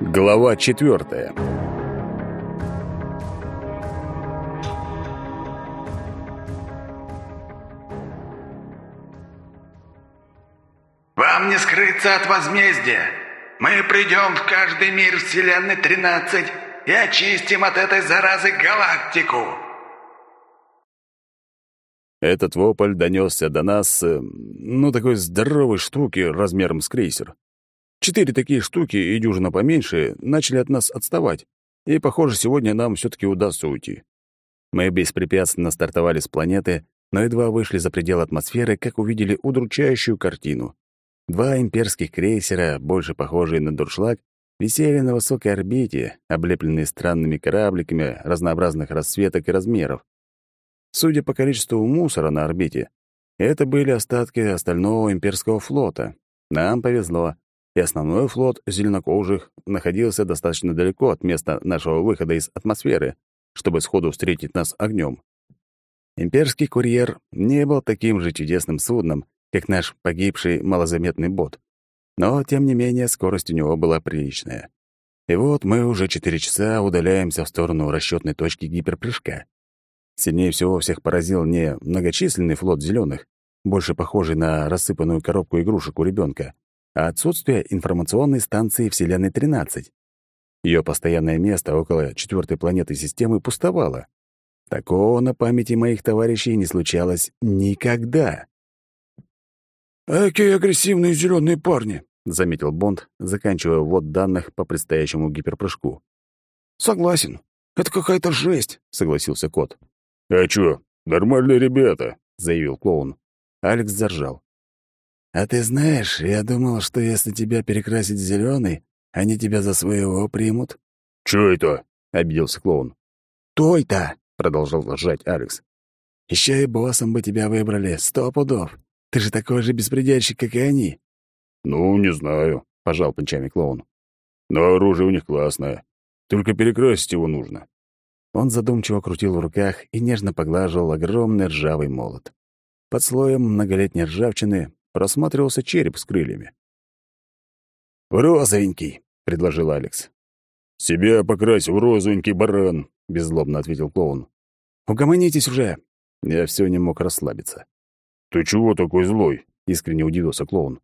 Глава четвертая. «Вам не скрыться от возмездия! Мы придем в каждый мир Вселенной 13 и очистим от этой заразы галактику!» Этот вопль донесся до нас, э, ну, такой здоровой штуки размером с крейсер. Четыре такие штуки и дюжина поменьше начали от нас отставать, и, похоже, сегодня нам все таки удастся уйти. Мы беспрепятственно стартовали с планеты, но едва вышли за пределы атмосферы, как увидели удручающую картину. Два имперских крейсера, больше похожие на дуршлаг, висели на высокой орбите, облепленные странными корабликами разнообразных расцветок и размеров. Судя по количеству мусора на орбите, это были остатки остального имперского флота. Нам повезло и основной флот зеленокожих находился достаточно далеко от места нашего выхода из атмосферы, чтобы сходу встретить нас огнем. Имперский курьер не был таким же чудесным судном, как наш погибший малозаметный бот. Но, тем не менее, скорость у него была приличная. И вот мы уже четыре часа удаляемся в сторону расчетной точки гиперпрыжка. Сильнее всего всех поразил не многочисленный флот зеленых, больше похожий на рассыпанную коробку игрушек у ребенка, а отсутствие информационной станции Вселенной-13. Ее постоянное место около четвертой планеты системы пустовало. Такого на памяти моих товарищей не случалось никогда. «Какие агрессивные зеленые парни!» — заметил Бонд, заканчивая ввод данных по предстоящему гиперпрыжку. «Согласен. Это какая-то жесть», — согласился кот. «А чё, нормальные ребята», — заявил клоун. Алекс заржал. «А ты знаешь, я думал, что если тебя перекрасить в зелёный, они тебя за своего примут». «Чё это?» — обиделся клоун. «Той-то!» — продолжал ржать Алекс. «Ещё и боссом бы тебя выбрали, сто пудов. Ты же такой же беспредельщик, как и они». «Ну, не знаю», — пожал плечами клоун. «Но оружие у них классное. Только перекрасить его нужно». Он задумчиво крутил в руках и нежно поглаживал огромный ржавый молот. Под слоем многолетней ржавчины просматривался череп с крыльями. «В розовенький», — предложил Алекс. «Себя покрась в розовенький баран», — беззлобно ответил клоун. «Угомонитесь уже!» Я все не мог расслабиться. «Ты чего такой злой?» — искренне удивился клоун.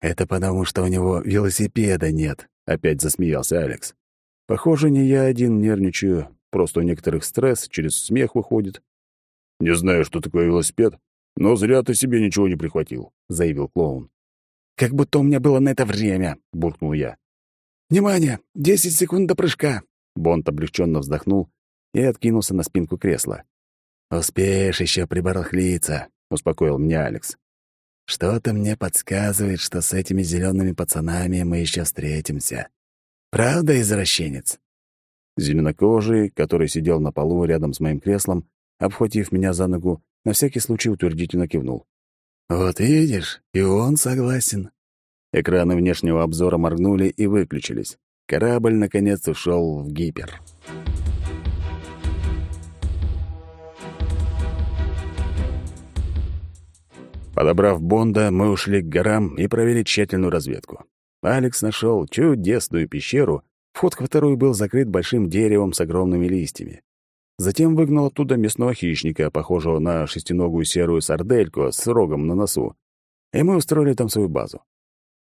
«Это потому, что у него велосипеда нет», — опять засмеялся Алекс. «Похоже, не я один нервничаю, просто у некоторых стресс через смех выходит». «Не знаю, что такое велосипед, «Но зря ты себе ничего не прихватил», — заявил клоун. «Как будто у меня было на это время», — буркнул я. «Внимание! Десять секунд до прыжка!» Бонд облегченно вздохнул и откинулся на спинку кресла. «Успеешь еще прибарахлиться», — успокоил меня Алекс. «Что-то мне подсказывает, что с этими зелеными пацанами мы еще встретимся. Правда, извращенец?» Зеленокожий, который сидел на полу рядом с моим креслом, обхватив меня за ногу, на всякий случай утвердительно кивнул. «Вот видишь, и он согласен». Экраны внешнего обзора моргнули и выключились. Корабль, наконец, ушел в гипер. Подобрав Бонда, мы ушли к горам и провели тщательную разведку. Алекс нашел чудесную пещеру, вход в которую был закрыт большим деревом с огромными листьями. Затем выгнал оттуда местного хищника, похожего на шестиногую серую сардельку с рогом на носу. И мы устроили там свою базу.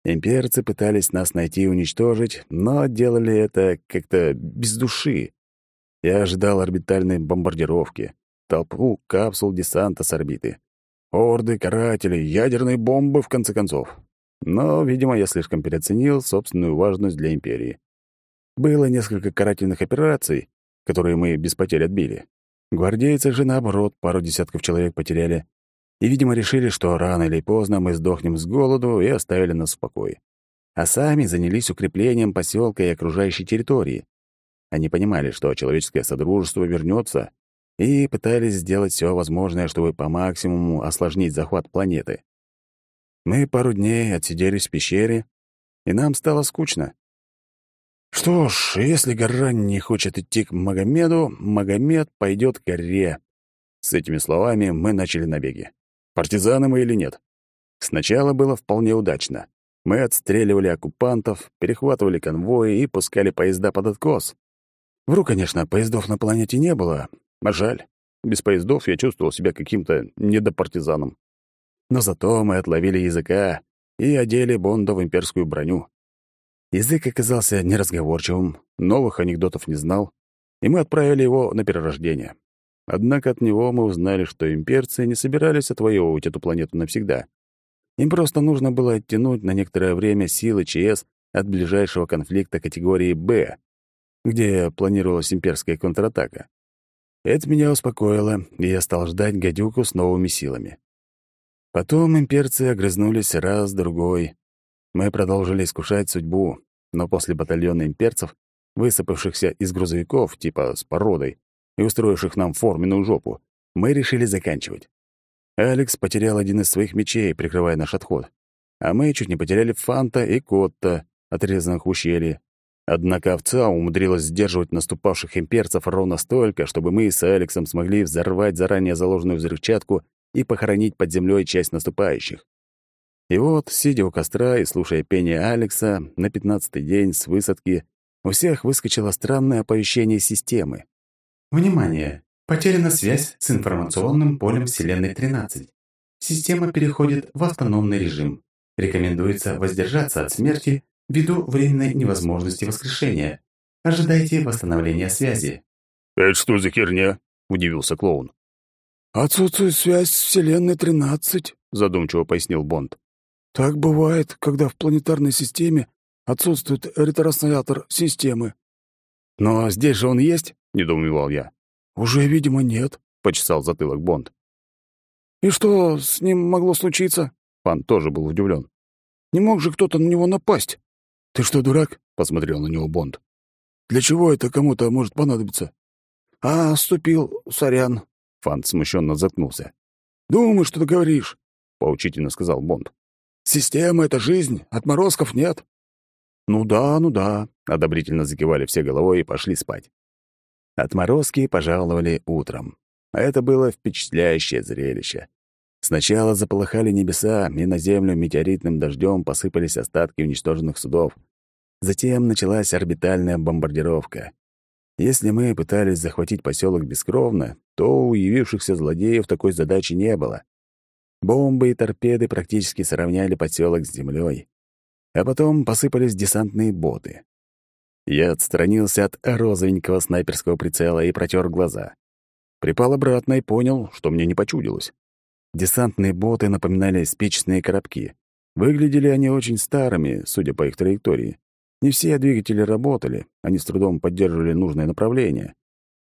Имперцы пытались нас найти и уничтожить, но делали это как-то без души. Я ожидал орбитальной бомбардировки, толпу капсул десанта с орбиты, орды карателей, ядерные бомбы, в конце концов. Но, видимо, я слишком переоценил собственную важность для Империи. Было несколько карательных операций, которые мы без потерь отбили. Гвардейцы же, наоборот, пару десятков человек потеряли. И, видимо, решили, что рано или поздно мы сдохнем с голоду и оставили нас в покое. А сами занялись укреплением поселка и окружающей территории. Они понимали, что человеческое содружество вернется, и пытались сделать все возможное, чтобы по максимуму осложнить захват планеты. Мы пару дней отсиделись в пещере, и нам стало скучно. Что ж, если гора не хочет идти к Магомеду, Магомед пойдет к горе. С этими словами мы начали набеги. Партизаны мы или нет? Сначала было вполне удачно. Мы отстреливали оккупантов, перехватывали конвои и пускали поезда под откос. Вру, конечно, поездов на планете не было, а жаль. Без поездов я чувствовал себя каким-то недопартизаном. Но зато мы отловили языка и одели Бонда в имперскую броню. Язык оказался неразговорчивым, новых анекдотов не знал, и мы отправили его на перерождение. Однако от него мы узнали, что имперцы не собирались отвоевывать эту планету навсегда. Им просто нужно было оттянуть на некоторое время силы ЧС от ближайшего конфликта категории «Б», где планировалась имперская контратака. Это меня успокоило, и я стал ждать гадюку с новыми силами. Потом имперцы огрызнулись раз-другой. Мы продолжили искушать судьбу, но после батальона имперцев, высыпавшихся из грузовиков, типа с породой, и устроивших нам форменную жопу, мы решили заканчивать. Алекс потерял один из своих мечей, прикрывая наш отход. А мы чуть не потеряли Фанта и Котта, отрезанных в ущелье. Однако овца умудрилась сдерживать наступавших имперцев ровно столько, чтобы мы с Алексом смогли взорвать заранее заложенную взрывчатку и похоронить под землей часть наступающих. И вот, сидя у костра и слушая пение Алекса, на пятнадцатый день с высадки у всех выскочило странное оповещение системы. «Внимание! Потеряна связь с информационным полем Вселенной 13. Система переходит в автономный режим. Рекомендуется воздержаться от смерти ввиду временной невозможности воскрешения. Ожидайте восстановления связи». «Это что за херня?» — удивился клоун. «Отсутствует связь с Вселенной 13», — задумчиво пояснил Бонд. «Так бывает, когда в планетарной системе отсутствует ретранслятор системы». «Но здесь же он есть?» — недоумевал я. «Уже, видимо, нет», — почесал затылок Бонд. «И что с ним могло случиться?» Пан тоже был удивлен. «Не мог же кто-то на него напасть?» «Ты что, дурак?» — посмотрел на него Бонд. «Для чего это кому-то может понадобиться?» «А, ступил, сорян». Фант смущенно заткнулся. «Думай, что ты говоришь», — поучительно сказал Бонд. «Система — это жизнь, отморозков нет». «Ну да, ну да», — одобрительно закивали все головой и пошли спать. Отморозки пожаловали утром. Это было впечатляющее зрелище. Сначала заполыхали небеса, и на землю метеоритным дождем посыпались остатки уничтоженных судов. Затем началась орбитальная бомбардировка. Если мы пытались захватить поселок бескровно, то у явившихся злодеев такой задачи не было. Бомбы и торпеды практически сравняли поселок с землей. А потом посыпались десантные боты. Я отстранился от розовенького снайперского прицела и протер глаза. Припал обратно и понял, что мне не почудилось. Десантные боты напоминали спичечные коробки. Выглядели они очень старыми, судя по их траектории. Не все двигатели работали, они с трудом поддерживали нужное направление.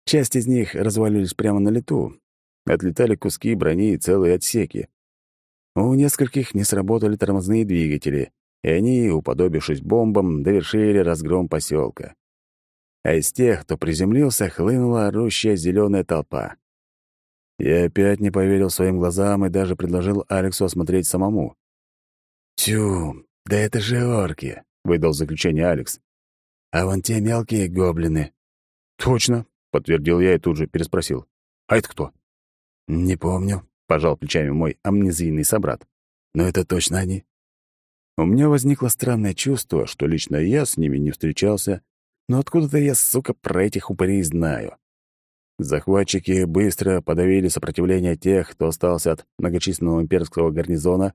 Часть из них развалились прямо на лету. Отлетали куски брони и целые отсеки. У нескольких не сработали тормозные двигатели, и они, уподобившись бомбам, довершили разгром поселка. А из тех, кто приземлился, хлынула орущая зеленая толпа. Я опять не поверил своим глазам и даже предложил Алексу осмотреть самому. «Тю, да это же орки», — выдал заключение Алекс. «А вон те мелкие гоблины». «Точно», — подтвердил я и тут же переспросил. «А это кто?» «Не помню», — пожал плечами мой амнезийный собрат. «Но это точно они». У меня возникло странное чувство, что лично я с ними не встречался, но откуда-то я, сука, про этих упырей знаю. Захватчики быстро подавили сопротивление тех, кто остался от многочисленного имперского гарнизона.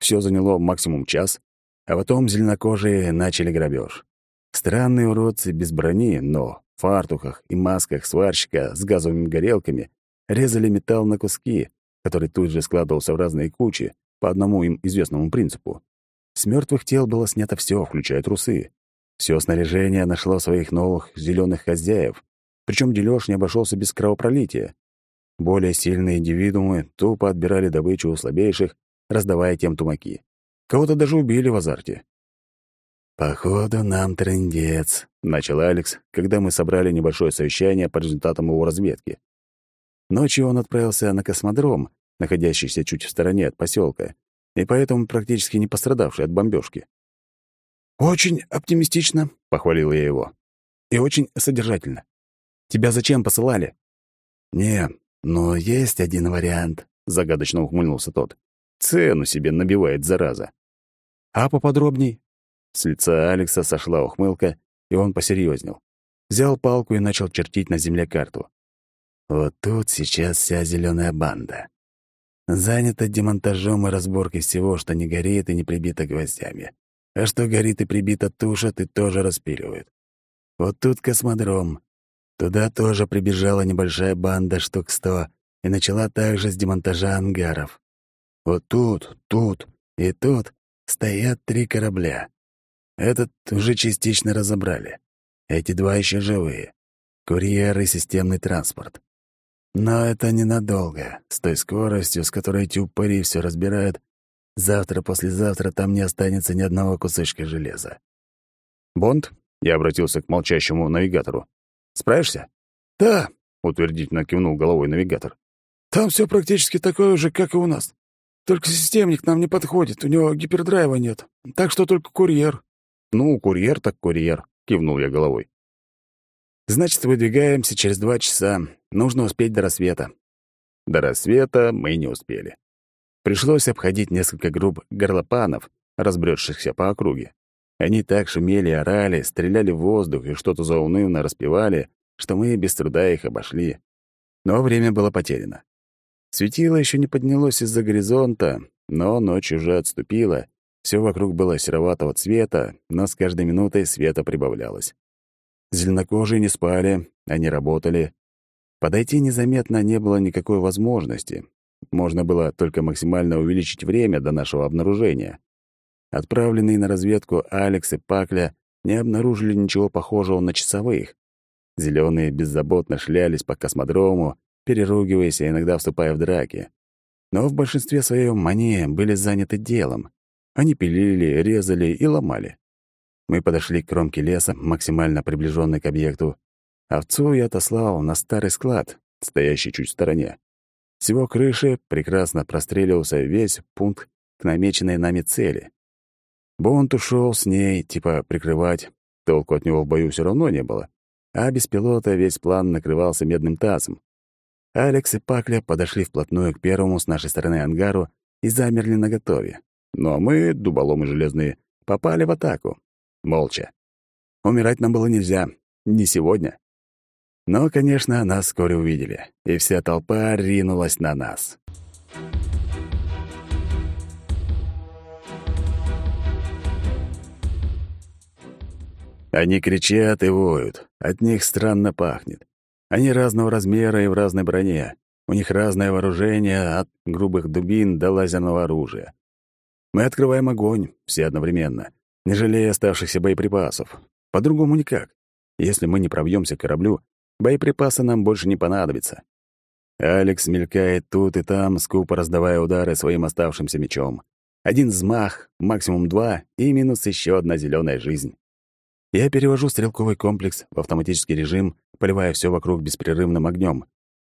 Все заняло максимум час, а потом зеленокожие начали грабеж. Странные уродцы без брони, но в фартухах и масках сварщика с газовыми горелками резали металл на куски, который тут же складывался в разные кучи по одному им известному принципу. С мертвых тел было снято все, включая трусы. Все снаряжение нашло своих новых зеленых хозяев, причем дележ не обошелся без кровопролития. Более сильные индивидуумы тупо отбирали добычу у слабейших, раздавая тем тумаки. Кого-то даже убили в азарте. «Походу, нам трындец», — начал Алекс, когда мы собрали небольшое совещание по результатам его разведки. Ночью он отправился на космодром, находящийся чуть в стороне от поселка, и поэтому практически не пострадавший от бомбежки. «Очень оптимистично», — похвалил я его. «И очень содержательно. Тебя зачем посылали?» «Не, но есть один вариант», — загадочно ухмыльнулся тот. «Цену себе набивает, зараза». А поподробней?» С лица Алекса сошла ухмылка, и он посерьезнел. Взял палку и начал чертить на земле карту. «Вот тут сейчас вся зеленая банда. Занята демонтажом и разборкой всего, что не горит и не прибито гвоздями. А что горит и прибито тушат и тоже распиливают. Вот тут космодром. Туда тоже прибежала небольшая банда штук сто и начала также с демонтажа ангаров. Вот тут, тут и тут стоят три корабля. Этот уже частично разобрали. Эти два еще живые. Курьер и системный транспорт. Но это ненадолго. С той скоростью, с которой эти упыри все разбирают, завтра-послезавтра там не останется ни одного кусочка железа. «Бонд?» — я обратился к молчащему навигатору. «Справишься?» «Да», — утвердительно кивнул головой навигатор. «Там все практически такое же, как и у нас. Только системник нам не подходит, у него гипердрайва нет. Так что только курьер». «Ну, курьер так курьер», — кивнул я головой. «Значит, выдвигаемся через два часа. Нужно успеть до рассвета». До рассвета мы не успели. Пришлось обходить несколько групп горлопанов, разбрёдшихся по округе. Они так шумели, орали, стреляли в воздух и что-то заунывно распевали, что мы без труда их обошли. Но время было потеряно. Светило еще не поднялось из-за горизонта, но ночь уже отступила, все вокруг было сероватого цвета, но с каждой минутой света прибавлялось. Зеленокожие не спали, они работали. Подойти незаметно не было никакой возможности. Можно было только максимально увеличить время до нашего обнаружения. Отправленные на разведку Алекс и Пакля не обнаружили ничего похожего на часовых. Зеленые беззаботно шлялись по космодрому, переругиваясь и иногда вступая в драки. Но в большинстве своем они были заняты делом. Они пилили, резали и ломали. Мы подошли к кромке леса, максимально приближенной к объекту. Овцу я отослал на старый склад, стоящий чуть в стороне. С его крыши прекрасно простреливался весь пункт к намеченной нами цели. Бонд ушел с ней, типа прикрывать. Толку от него в бою все равно не было. А без пилота весь план накрывался медным тазом. Алекс и Пакля подошли вплотную к первому с нашей стороны ангару и замерли наготове. Но мы, дуболомы железные, попали в атаку. Молча. Умирать нам было нельзя. Не сегодня. Но, конечно, нас вскоре увидели, и вся толпа ринулась на нас. Они кричат и воют. От них странно пахнет. Они разного размера и в разной броне. У них разное вооружение, от грубых дубин до лазерного оружия. Мы открываем огонь, все одновременно, не жалея оставшихся боеприпасов. По-другому никак. Если мы не пробьемся к кораблю, боеприпасы нам больше не понадобятся. Алекс мелькает тут и там, скупо раздавая удары своим оставшимся мечом. Один взмах, максимум два, и минус еще одна зеленая жизнь. Я перевожу стрелковый комплекс в автоматический режим, поливая все вокруг беспрерывным огнем.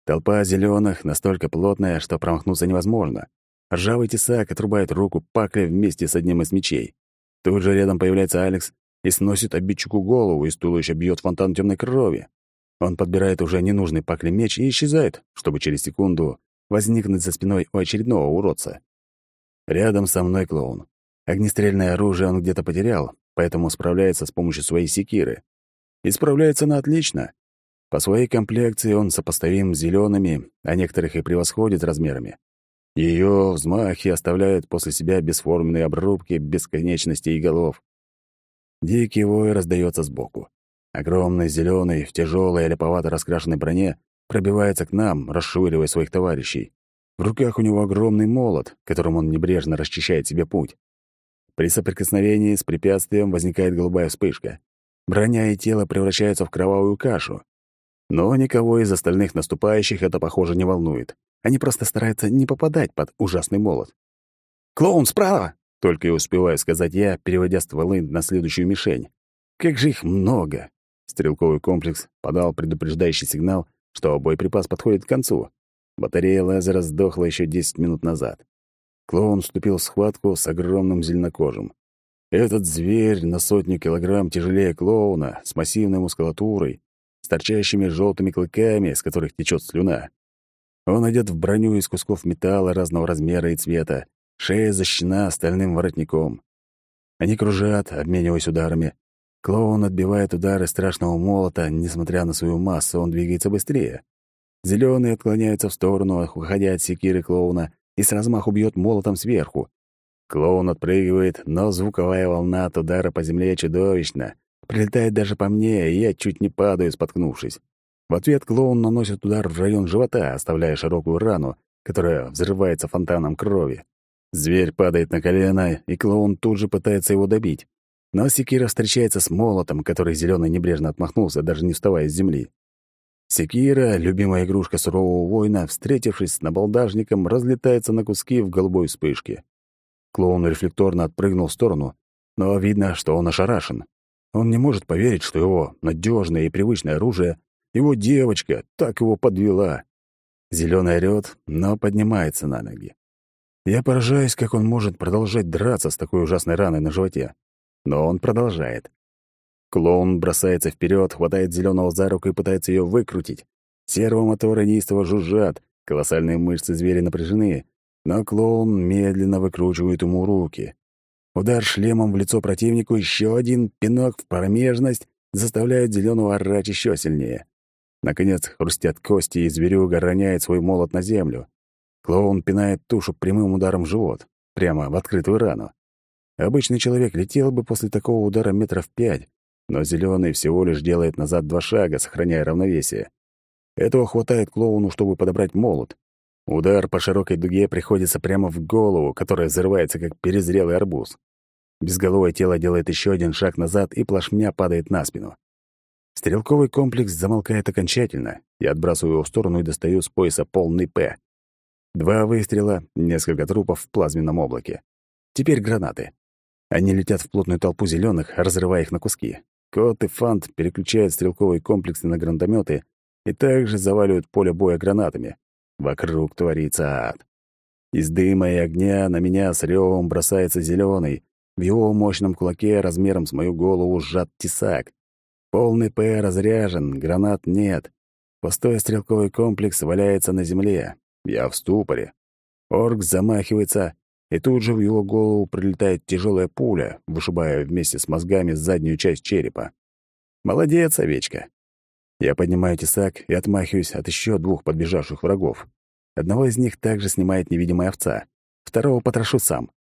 Толпа зеленых настолько плотная, что промахнуться невозможно. Ржавый тесак отрубает руку пакля вместе с одним из мечей. Тут же рядом появляется Алекс и сносит обидчику голову, и туловища бьет фонтан темной крови. Он подбирает уже ненужный пакле меч и исчезает, чтобы через секунду возникнуть за спиной у очередного уродца. Рядом со мной клоун. Огнестрельное оружие он где-то потерял, поэтому справляется с помощью своей секиры. И справляется на отлично. По своей комплекции он сопоставим с зелеными, а некоторых и превосходит размерами. Ее взмахи оставляют после себя бесформенные обрубки бесконечностей и голов. Дикий вой раздается сбоку. Огромный зеленый в тяжелой леповато раскрашенной броне пробивается к нам, расшвыривая своих товарищей. В руках у него огромный молот, которым он небрежно расчищает себе путь. При соприкосновении с препятствием возникает голубая вспышка. Броня и тело превращаются в кровавую кашу. Но никого из остальных наступающих это, похоже, не волнует. Они просто стараются не попадать под ужасный молот. «Клоун, справа!» — только и успеваю сказать я, переводя стволы на следующую мишень. «Как же их много!» Стрелковый комплекс подал предупреждающий сигнал, что боеприпас подходит к концу. Батарея лазера сдохла еще 10 минут назад. Клоун вступил в схватку с огромным зеленокожим. Этот зверь на сотню килограмм тяжелее клоуна, с массивной мускулатурой, с торчащими желтыми клыками, с которых течет слюна. Он одет в броню из кусков металла разного размера и цвета, шея защищена стальным воротником. Они кружат, обмениваясь ударами. Клоун отбивает удары страшного молота, несмотря на свою массу, он двигается быстрее. Зеленый отклоняется в сторону, уходя от секиры клоуна, и с размаху бьет молотом сверху. Клоун отпрыгивает, но звуковая волна от удара по земле чудовищна. Прилетает даже по мне, и я чуть не падаю, споткнувшись. В ответ клоун наносит удар в район живота, оставляя широкую рану, которая взрывается фонтаном крови. Зверь падает на колено, и клоун тут же пытается его добить. Но секира встречается с молотом, который зеленый небрежно отмахнулся, даже не вставая с земли. Секира, любимая игрушка сурового воина, встретившись с набалдажником, разлетается на куски в голубой вспышке. Клоун рефлекторно отпрыгнул в сторону, но видно, что он ошарашен. Он не может поверить, что его надежное и привычное оружие, его девочка, так его подвела. Зеленый орёт, но поднимается на ноги. Я поражаюсь, как он может продолжать драться с такой ужасной раной на животе. Но он продолжает. Клоун бросается вперед, хватает зеленого за руку и пытается ее выкрутить. Сервомоторы неистово жужжат, колоссальные мышцы зверя напряжены, но клоун медленно выкручивает ему руки. Удар шлемом в лицо противнику, еще один пинок в промежность заставляет зеленого орать еще сильнее. Наконец хрустят кости, и зверюга роняет свой молот на землю. Клоун пинает тушу прямым ударом в живот, прямо в открытую рану. Обычный человек летел бы после такого удара метров пять, но зеленый всего лишь делает назад два шага, сохраняя равновесие. Этого хватает клоуну, чтобы подобрать молот. Удар по широкой дуге приходится прямо в голову, которая взрывается, как перезрелый арбуз. Безголовое тело делает еще один шаг назад и плашмя падает на спину. Стрелковый комплекс замолкает окончательно. Я отбрасываю его в сторону и достаю с пояса полный «П». Два выстрела, несколько трупов в плазменном облаке. Теперь гранаты. Они летят в плотную толпу зеленых, разрывая их на куски. Кот и Фант переключают стрелковые комплексы на гранатометы и также заваливают поле боя гранатами. Вокруг творится ад. Из дыма и огня на меня с ревом бросается зеленый. В его мощном кулаке размером с мою голову сжат тесак. Полный П разряжен, гранат нет. Пустой стрелковый комплекс валяется на земле. Я в ступоре. Орк замахивается, и тут же в его голову прилетает тяжелая пуля, вышибая вместе с мозгами заднюю часть черепа. Молодец, овечка. Я поднимаю тесак и отмахиваюсь от еще двух подбежавших врагов. Одного из них также снимает невидимая овца, второго потрошу сам.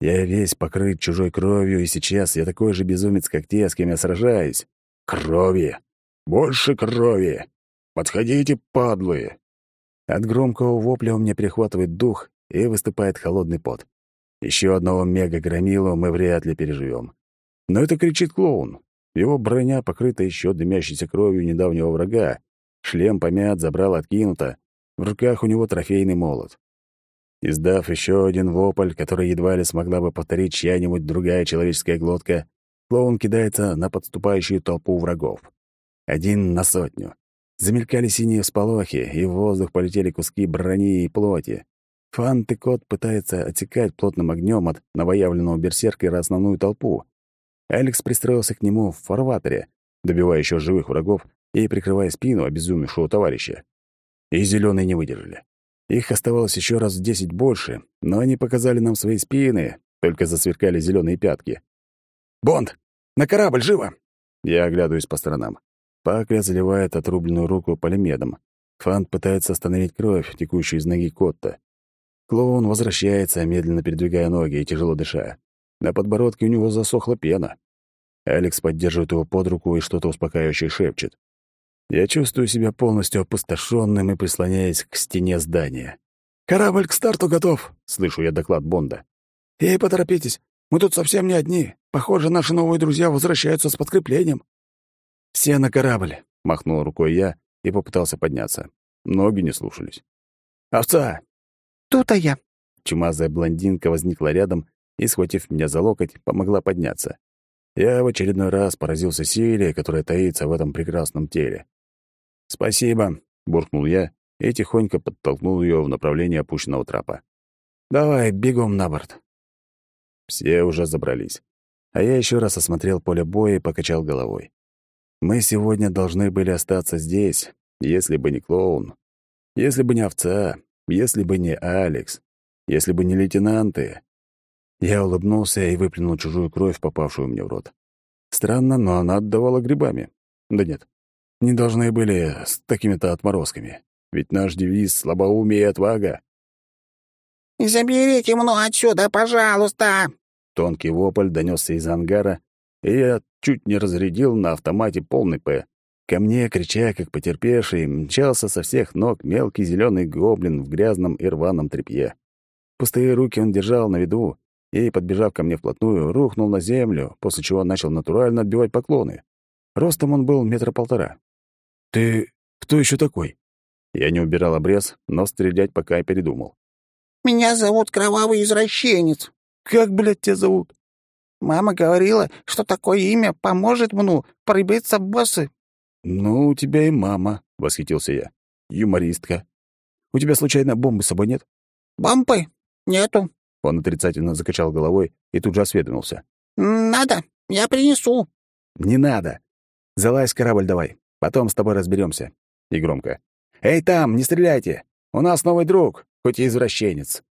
Я весь покрыт чужой кровью, и сейчас я такой же безумец, как те, с кем я сражаюсь. Крови! Больше крови! Подходите, падлы! От громкого вопля у меня перехватывает дух, и выступает холодный пот. Еще одного мега-громилу мы вряд ли переживем. Но это кричит клоун. Его броня покрыта еще дымящейся кровью недавнего врага, шлем помят, забрал откинуто, в руках у него трофейный молот. Издав еще один вопль, который едва ли смогла бы повторить чья-нибудь другая человеческая глотка, клоун кидается на подступающую толпу врагов. Один на сотню. Замелькали синие всполохи, и в воздух полетели куски брони и плоти. Фант и кот пытается отсекать плотным огнем от новоявленного берсеркера основную толпу. Алекс пристроился к нему в фарватере, добивая еще живых врагов и прикрывая спину обезумевшего товарища. И зеленые не выдержали. Их оставалось еще раз в десять больше, но они показали нам свои спины, только засверкали зеленые пятки. «Бонд! На корабль, живо!» Я оглядываюсь по сторонам. Пакля заливает отрубленную руку полимедом. Фант пытается остановить кровь, текущую из ноги Котта. Клоун возвращается, медленно передвигая ноги и тяжело дыша. На подбородке у него засохла пена. Алекс поддерживает его под руку и что-то успокаивающее шепчет. Я чувствую себя полностью опустошенным и прислоняясь к стене здания. «Корабль к старту готов!» — слышу я доклад Бонда. «Эй, поторопитесь! Мы тут совсем не одни. Похоже, наши новые друзья возвращаются с подкреплением». «Все на корабль!» — махнул рукой я и попытался подняться. Ноги не слушались. «Овца, «Тут-то я». Чумазая блондинка возникла рядом и, схватив меня за локоть, помогла подняться. Я в очередной раз поразился силе, которая таится в этом прекрасном теле. «Спасибо», — буркнул я и тихонько подтолкнул ее в направлении опущенного трапа. «Давай, бегом на борт». Все уже забрались. А я еще раз осмотрел поле боя и покачал головой. Мы сегодня должны были остаться здесь, если бы не клоун, если бы не овца, если бы не Алекс, если бы не лейтенанты. Я улыбнулся и выплюнул чужую кровь, попавшую мне в рот. Странно, но она отдавала грибами. Да нет, не должны были с такими-то отморозками. Ведь наш девиз — слабоумие и отвага. «Заберите мну отсюда, пожалуйста!» Тонкий вопль донесся из ангара, и я чуть не разрядил на автомате полный «П». Ко мне, крича, как потерпевший, мчался со всех ног мелкий зеленый гоблин в грязном и рваном тряпье. Пустые руки он держал на виду и, подбежав ко мне вплотную, рухнул на землю, после чего начал натурально отбивать поклоны. Ростом он был метра полтора. «Ты кто еще такой?» Я не убирал обрез, но стрелять пока и передумал. «Меня зовут Кровавый Извращенец». «Как, блядь, тебя зовут?» «Мама говорила, что такое имя поможет мну пробиться в боссы». «Ну, у тебя и мама», — восхитился я. «Юмористка. У тебя, случайно, бомбы с собой нет?» «Бомбы? Нету». Он отрицательно закачал головой и тут же осведомился. «Надо, я принесу». «Не надо. Залазь корабль давай. Потом с тобой разберемся. И громко. «Эй, там, не стреляйте! У нас новый друг, хоть и извращенец».